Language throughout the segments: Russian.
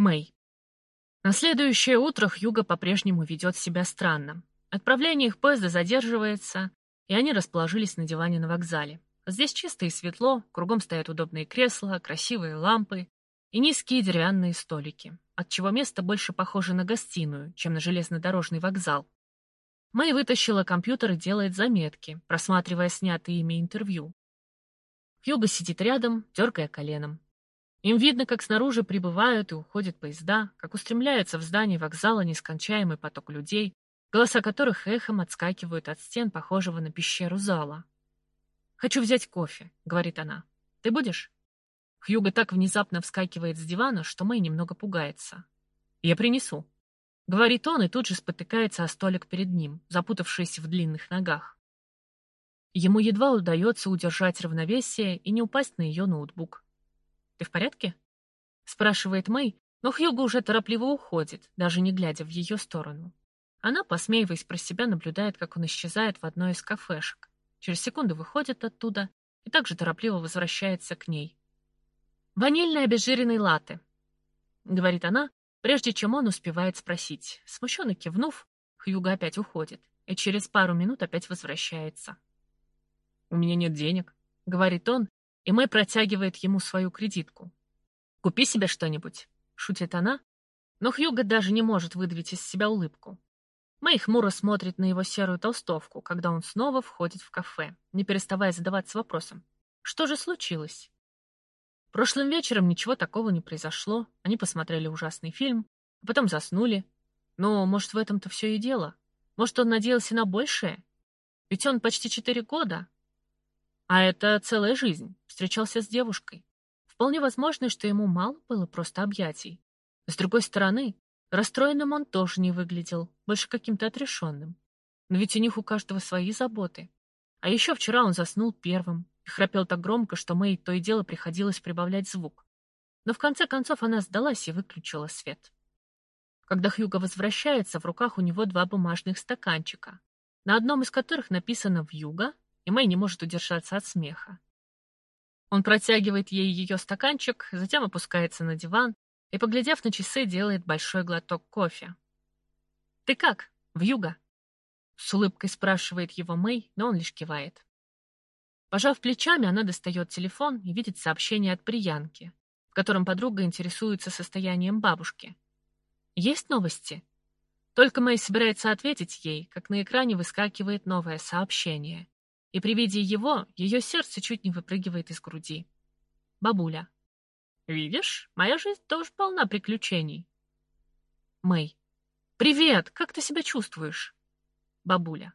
Мэй. На следующее утро Хьюго по-прежнему ведет себя странно. Отправление их поезда задерживается, и они расположились на диване на вокзале. Здесь чисто и светло, кругом стоят удобные кресла, красивые лампы и низкие деревянные столики, отчего место больше похоже на гостиную, чем на железнодорожный вокзал. Мэй вытащила компьютер и делает заметки, просматривая снятые ими интервью. Хьюго сидит рядом, дергая коленом. Им видно, как снаружи прибывают и уходят поезда, как устремляется в здание вокзала нескончаемый поток людей, голоса которых эхом отскакивают от стен, похожего на пещеру зала. «Хочу взять кофе», — говорит она. «Ты будешь?» Хьюго так внезапно вскакивает с дивана, что Мэй немного пугается. «Я принесу», — говорит он и тут же спотыкается о столик перед ним, запутавшись в длинных ногах. Ему едва удается удержать равновесие и не упасть на ее ноутбук. «Ты в порядке?» — спрашивает Мэй, но Хьюго уже торопливо уходит, даже не глядя в ее сторону. Она, посмеиваясь про себя, наблюдает, как он исчезает в одной из кафешек. Через секунду выходит оттуда и также торопливо возвращается к ней. «Ванильный обезжиренный латте», — говорит она, прежде чем он успевает спросить. Смущенно кивнув, Хьюго опять уходит и через пару минут опять возвращается. «У меня нет денег», — говорит он, и Мэй протягивает ему свою кредитку. «Купи себе что-нибудь», — шутит она, но Хьюго даже не может выдавить из себя улыбку. Мэй хмуро смотрит на его серую толстовку, когда он снова входит в кафе, не переставая задаваться вопросом. Что же случилось? Прошлым вечером ничего такого не произошло, они посмотрели ужасный фильм, а потом заснули. Но, может, в этом-то все и дело? Может, он надеялся на большее? Ведь он почти четыре года, а это целая жизнь. Встречался с девушкой. Вполне возможно, что ему мало было просто объятий. С другой стороны, расстроенным он тоже не выглядел, больше каким-то отрешенным. Но ведь у них у каждого свои заботы. А еще вчера он заснул первым и храпел так громко, что Мэй то и дело приходилось прибавлять звук. Но в конце концов она сдалась и выключила свет. Когда Хьюго возвращается, в руках у него два бумажных стаканчика, на одном из которых написано «Вьюга», Мэй не может удержаться от смеха. Он протягивает ей ее стаканчик, затем опускается на диван и, поглядев на часы, делает большой глоток кофе. «Ты как, вьюга?» С улыбкой спрашивает его Мэй, но он лишь кивает. Пожав плечами, она достает телефон и видит сообщение от приянки, в котором подруга интересуется состоянием бабушки. «Есть новости?» Только Мэй собирается ответить ей, как на экране выскакивает новое сообщение и при виде его ее сердце чуть не выпрыгивает из груди. Бабуля. «Видишь, моя жизнь тоже полна приключений». Мэй. «Привет! Как ты себя чувствуешь?» Бабуля.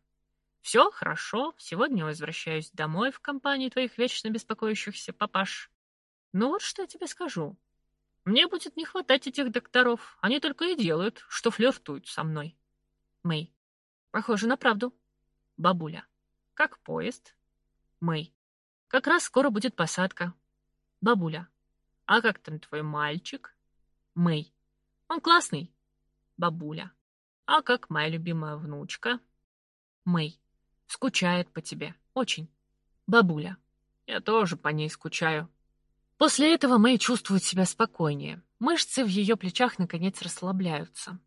«Все хорошо. Сегодня возвращаюсь домой в компании твоих вечно беспокоящихся папаш. Ну вот что я тебе скажу. Мне будет не хватать этих докторов. Они только и делают, что флиртуют со мной». Мэй. «Похоже на правду». Бабуля. Как поезд? Мэй. Как раз скоро будет посадка. Бабуля. А как там твой мальчик? Мэй. Он классный. Бабуля. А как моя любимая внучка? Мэй. Скучает по тебе. Очень. Бабуля. Я тоже по ней скучаю. После этого Мэй чувствует себя спокойнее. Мышцы в ее плечах наконец расслабляются.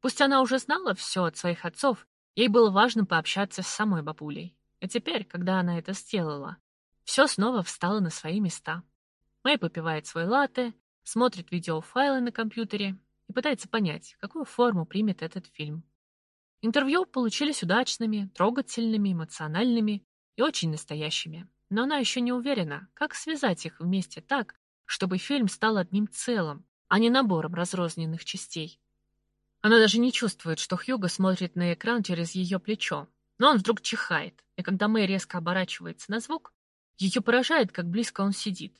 Пусть она уже знала все от своих отцов, ей было важно пообщаться с самой бабулей. А теперь, когда она это сделала, все снова встало на свои места. Мэй попивает свой латте, смотрит видеофайлы на компьютере и пытается понять, какую форму примет этот фильм. Интервью получились удачными, трогательными, эмоциональными и очень настоящими. Но она еще не уверена, как связать их вместе так, чтобы фильм стал одним целым, а не набором разрозненных частей. Она даже не чувствует, что Хьюго смотрит на экран через ее плечо, но он вдруг чихает, и когда Мэй резко оборачивается на звук, ее поражает, как близко он сидит.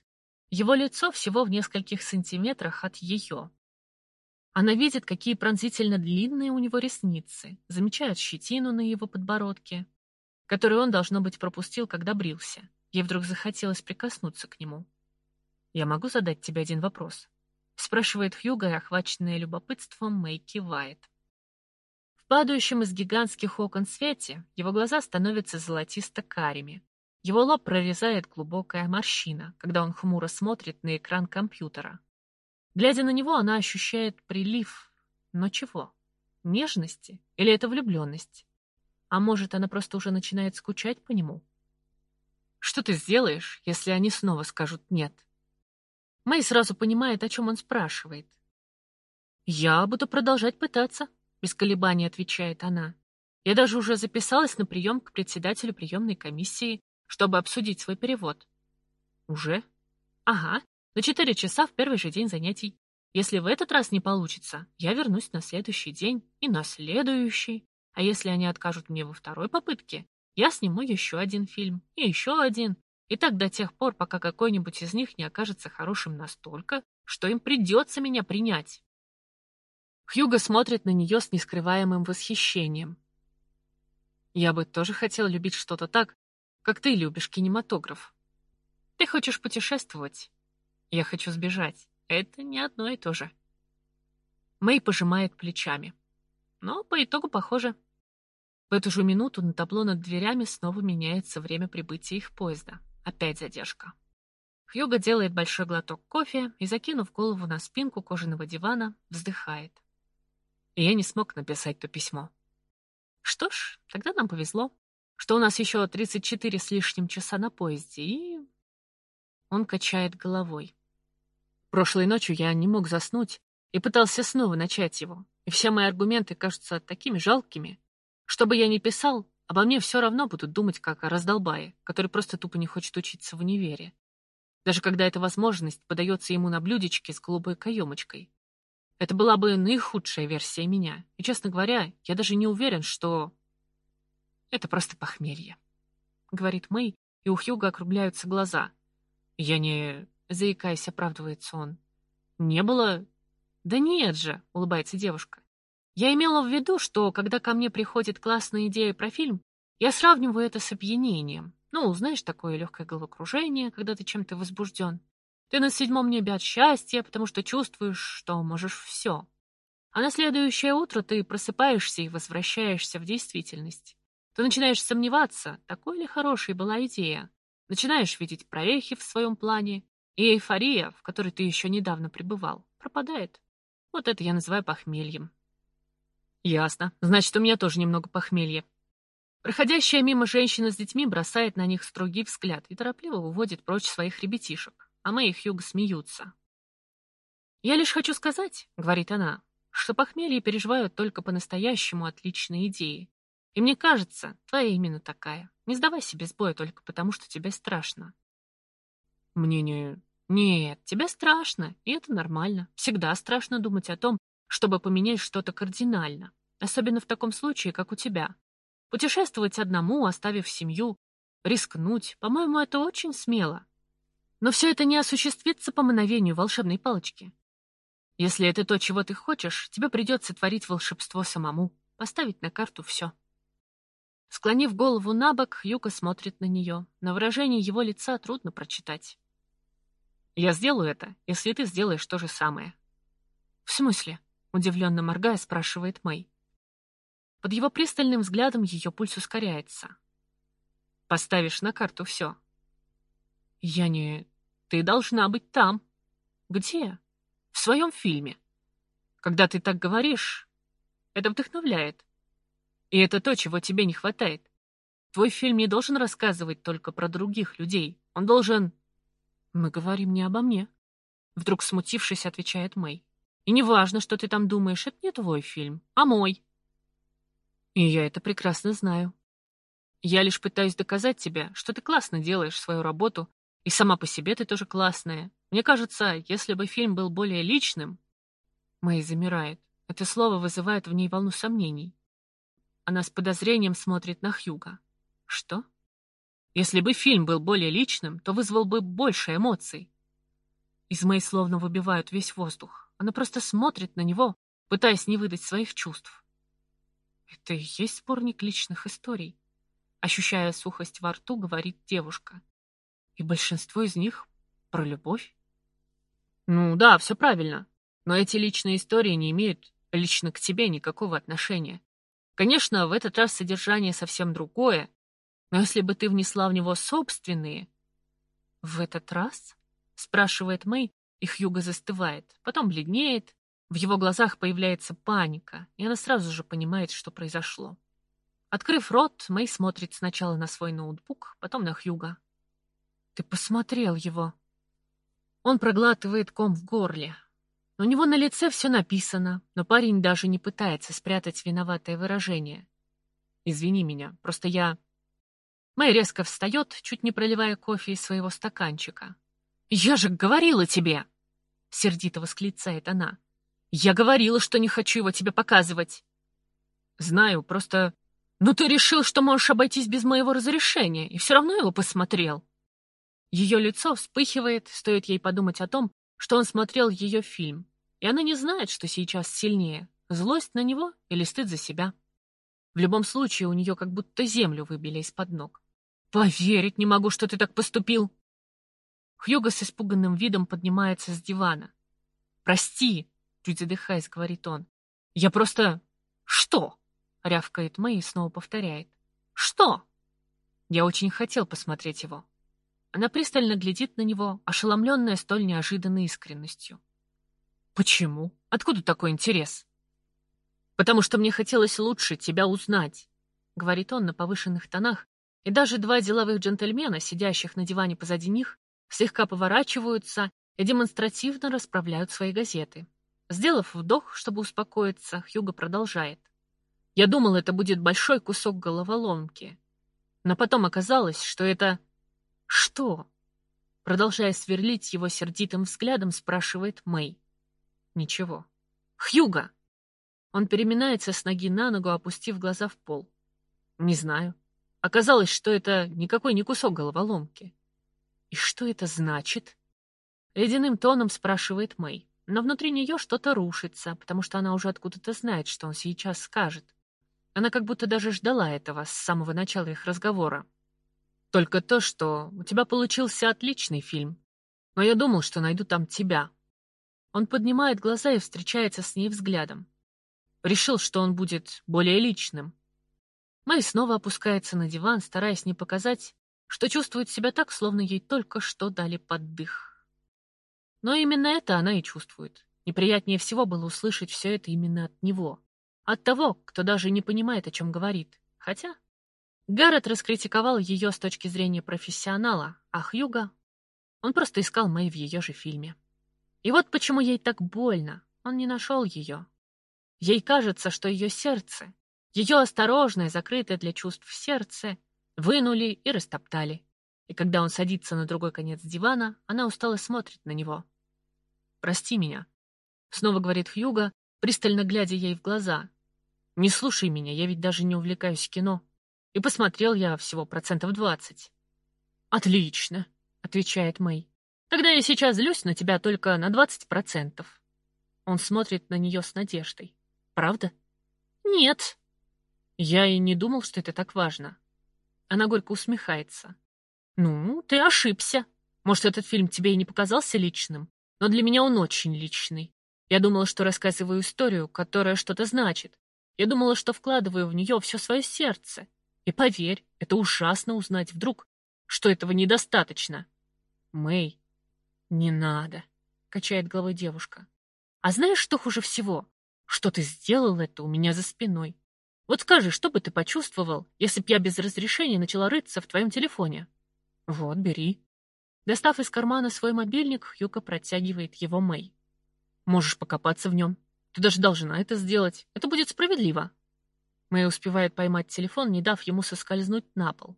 Его лицо всего в нескольких сантиметрах от ее. Она видит, какие пронзительно длинные у него ресницы, замечает щетину на его подбородке, которую он, должно быть, пропустил, когда брился. Ей вдруг захотелось прикоснуться к нему. «Я могу задать тебе один вопрос?» спрашивает Хьюга, и, охваченная любопытством, Мэй кивает падающем из гигантских окон свете его глаза становятся золотисто-карими. Его лоб прорезает глубокая морщина, когда он хмуро смотрит на экран компьютера. Глядя на него, она ощущает прилив. Но чего? Нежности? Или это влюбленность? А может, она просто уже начинает скучать по нему? Что ты сделаешь, если они снова скажут «нет»? Мэй сразу понимает, о чем он спрашивает. «Я буду продолжать пытаться», — без колебаний отвечает она. «Я даже уже записалась на прием к председателю приемной комиссии, чтобы обсудить свой перевод». «Уже?» «Ага, на четыре часа в первый же день занятий. Если в этот раз не получится, я вернусь на следующий день и на следующий. А если они откажут мне во второй попытке, я сниму еще один фильм и еще один. И так до тех пор, пока какой-нибудь из них не окажется хорошим настолько, что им придется меня принять. Хьюго смотрит на нее с нескрываемым восхищением. Я бы тоже хотел любить что-то так, как ты любишь кинематограф. Ты хочешь путешествовать? Я хочу сбежать. Это не одно и то же. Мэй пожимает плечами. Но по итогу похоже. В эту же минуту на табло над дверями снова меняется время прибытия их поезда. Опять задержка. Хьюго делает большой глоток кофе и, закинув голову на спинку кожаного дивана, вздыхает. И я не смог написать то письмо. Что ж, тогда нам повезло, что у нас еще 34 с лишним часа на поезде, и... Он качает головой. Прошлой ночью я не мог заснуть и пытался снова начать его, и все мои аргументы кажутся такими жалкими, что бы я ни писал, обо мне все равно будут думать как о раздолбае, который просто тупо не хочет учиться в универе. Даже когда эта возможность подается ему на блюдечке с голубой каемочкой. Это была бы наихудшая версия меня. И, честно говоря, я даже не уверен, что... Это просто похмелье. Говорит Мэй, и у Хьюга округляются глаза. Я не... Заикаясь, оправдывается он. Не было... Да нет же, улыбается девушка. Я имела в виду, что когда ко мне приходит классная идея про фильм, я сравниваю это с опьянением. Ну, знаешь, такое легкое головокружение, когда ты чем-то возбужден. Ты на седьмом небе от счастья, потому что чувствуешь, что можешь все. А на следующее утро ты просыпаешься и возвращаешься в действительность. Ты начинаешь сомневаться, такой ли хорошей была идея. Начинаешь видеть прорехи в своем плане, и эйфория, в которой ты еще недавно пребывал, пропадает. Вот это я называю похмельем. Ясно. Значит, у меня тоже немного похмелья. Проходящая мимо женщина с детьми бросает на них строгий взгляд и торопливо уводит прочь своих ребятишек, а мы их юго смеются. «Я лишь хочу сказать», — говорит она, — «что похмелье переживают только по-настоящему отличные идеи. И мне кажется, твоя именно такая. Не сдавай себе с боя только потому, что тебе страшно». «Мне не... Нет, тебе страшно, и это нормально. Всегда страшно думать о том, чтобы поменять что-то кардинально, особенно в таком случае, как у тебя. Путешествовать одному, оставив семью, рискнуть, по-моему, это очень смело. Но все это не осуществится по мановению волшебной палочки. Если это то, чего ты хочешь, тебе придется творить волшебство самому, поставить на карту все. Склонив голову на бок, Юка смотрит на нее. На выражение его лица трудно прочитать. «Я сделаю это, если ты сделаешь то же самое». «В смысле?» Удивленно моргая, спрашивает Мэй. Под его пристальным взглядом ее пульс ускоряется. Поставишь на карту все. Я не... Ты должна быть там. Где? В своем фильме. Когда ты так говоришь, это вдохновляет. И это то, чего тебе не хватает. Твой фильм не должен рассказывать только про других людей. Он должен... Мы говорим не обо мне. Вдруг смутившись, отвечает Мэй. И не важно, что ты там думаешь, это не твой фильм, а мой. И я это прекрасно знаю. Я лишь пытаюсь доказать тебе, что ты классно делаешь свою работу, и сама по себе ты тоже классная. Мне кажется, если бы фильм был более личным... Мэй замирает. Это слово вызывает в ней волну сомнений. Она с подозрением смотрит на Хьюга. Что? Если бы фильм был более личным, то вызвал бы больше эмоций. Из Мэй словно выбивают весь воздух. Она просто смотрит на него, пытаясь не выдать своих чувств. Это и есть сборник личных историй. Ощущая сухость во рту, говорит девушка. И большинство из них про любовь. Ну да, все правильно. Но эти личные истории не имеют лично к тебе никакого отношения. Конечно, в этот раз содержание совсем другое, но если бы ты внесла в него собственные... В этот раз? Спрашивает Мэй, И Хьюго застывает, потом бледнеет, в его глазах появляется паника, и она сразу же понимает, что произошло. Открыв рот, Мэй смотрит сначала на свой ноутбук, потом на Хьюга. «Ты посмотрел его!» Он проглатывает ком в горле. У него на лице все написано, но парень даже не пытается спрятать виноватое выражение. «Извини меня, просто я...» Мэй резко встает, чуть не проливая кофе из своего стаканчика. «Я же говорила тебе!» — сердито восклицает она. «Я говорила, что не хочу его тебе показывать!» «Знаю, просто «Но ты решил, что можешь обойтись без моего разрешения, и все равно его посмотрел». Ее лицо вспыхивает, стоит ей подумать о том, что он смотрел ее фильм, и она не знает, что сейчас сильнее — злость на него или стыд за себя. В любом случае, у нее как будто землю выбили из-под ног. «Поверить не могу, что ты так поступил!» Хьюго с испуганным видом поднимается с дивана. «Прости!» — чуть задыхаясь, говорит он. «Я просто... Что?» — рявкает Мэй и снова повторяет. «Что?» Я очень хотел посмотреть его. Она пристально глядит на него, ошеломленная столь неожиданной искренностью. «Почему? Откуда такой интерес?» «Потому что мне хотелось лучше тебя узнать», — говорит он на повышенных тонах, и даже два деловых джентльмена, сидящих на диване позади них, слегка поворачиваются и демонстративно расправляют свои газеты. Сделав вдох, чтобы успокоиться, Хьюго продолжает. Я думал, это будет большой кусок головоломки. Но потом оказалось, что это... Что? Продолжая сверлить его сердитым взглядом, спрашивает Мэй. Ничего. Хьюга! Он переминается с ноги на ногу, опустив глаза в пол. Не знаю. Оказалось, что это никакой не кусок головоломки. И что это значит? Ледяным тоном спрашивает Мэй. Но внутри нее что-то рушится, потому что она уже откуда-то знает, что он сейчас скажет. Она как будто даже ждала этого с самого начала их разговора. Только то, что у тебя получился отличный фильм. Но я думал, что найду там тебя. Он поднимает глаза и встречается с ней взглядом. Решил, что он будет более личным. Мэй снова опускается на диван, стараясь не показать, что чувствует себя так, словно ей только что дали поддых. Но именно это она и чувствует. Неприятнее всего было услышать все это именно от него. От того, кто даже не понимает, о чем говорит. Хотя Гаррет раскритиковал ее с точки зрения профессионала, а Хьюга... Он просто искал Мэй в ее же фильме. И вот почему ей так больно. Он не нашел ее. Ей кажется, что ее сердце, ее осторожное, закрытое для чувств сердце, вынули и растоптали. И когда он садится на другой конец дивана, она устало смотрит на него. «Прости меня», — снова говорит Хьюга, пристально глядя ей в глаза, не слушай меня, я ведь даже не увлекаюсь кино. И посмотрел я всего процентов двадцать. Отлично, отвечает Мэй. Тогда я сейчас злюсь на тебя только на двадцать процентов. Он смотрит на нее с надеждой. Правда? Нет. Я и не думал, что это так важно. Она горько усмехается. Ну, ты ошибся. Может, этот фильм тебе и не показался личным, но для меня он очень личный. Я думала, что рассказываю историю, которая что-то значит, я думала, что вкладываю в нее все свое сердце. И поверь, это ужасно узнать вдруг, что этого недостаточно. Мэй, не надо, качает головой девушка. А знаешь, что хуже всего? Что ты сделал это у меня за спиной. Вот скажи, что бы ты почувствовал, если б я без разрешения начала рыться в твоем телефоне? Вот, бери. Достав из кармана свой мобильник, Хьюка протягивает его Мэй. Можешь покопаться в нем. Ты даже должна это сделать. Это будет справедливо. Мэй успевает поймать телефон, не дав ему соскользнуть на пол.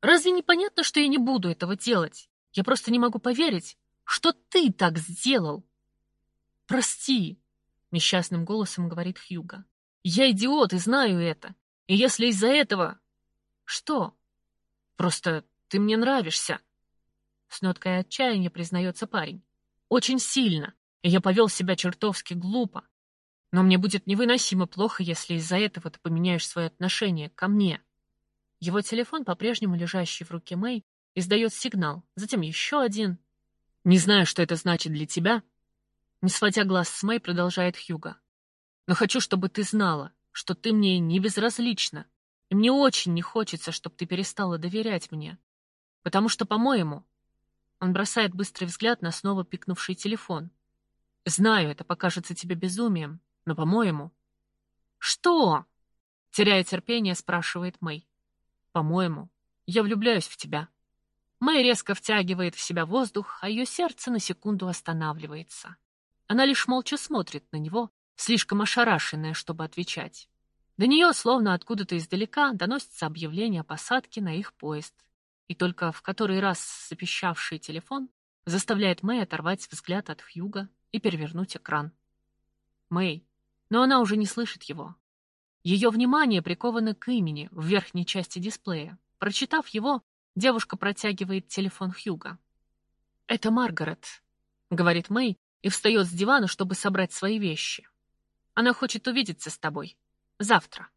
Разве не понятно, что я не буду этого делать? Я просто не могу поверить, что ты так сделал. Прости, несчастным голосом говорит Хьюга. Я идиот и знаю это. И если из-за этого... Что? Просто ты мне нравишься. С ноткой отчаяния признается парень. Очень сильно. И я повел себя чертовски глупо. Но мне будет невыносимо плохо, если из-за этого ты поменяешь свое отношение ко мне. Его телефон, по-прежнему лежащий в руке Мэй, издает сигнал, затем еще один. Не знаю, что это значит для тебя. Не сводя глаз с Мэй, продолжает Хьюга. Но хочу, чтобы ты знала, что ты мне не безразлична, и мне очень не хочется, чтобы ты перестала доверять мне. Потому что, по-моему, Он бросает быстрый взгляд на снова пикнувший телефон. «Знаю, это покажется тебе безумием, но, по-моему...» «Что?» — теряя терпение, спрашивает Мэй. «По-моему, я влюбляюсь в тебя». Мэй резко втягивает в себя воздух, а ее сердце на секунду останавливается. Она лишь молча смотрит на него, слишком ошарашенная, чтобы отвечать. До нее, словно откуда-то издалека, доносится объявление о посадке на их поезд. И только в который раз запищавший телефон заставляет Мэй оторвать взгляд от Хьюга и перевернуть экран. Мэй. Но она уже не слышит его. Ее внимание приковано к имени в верхней части дисплея. Прочитав его, девушка протягивает телефон Хьюга. «Это Маргарет», — говорит Мэй и встает с дивана, чтобы собрать свои вещи. Она хочет увидеться с тобой. Завтра.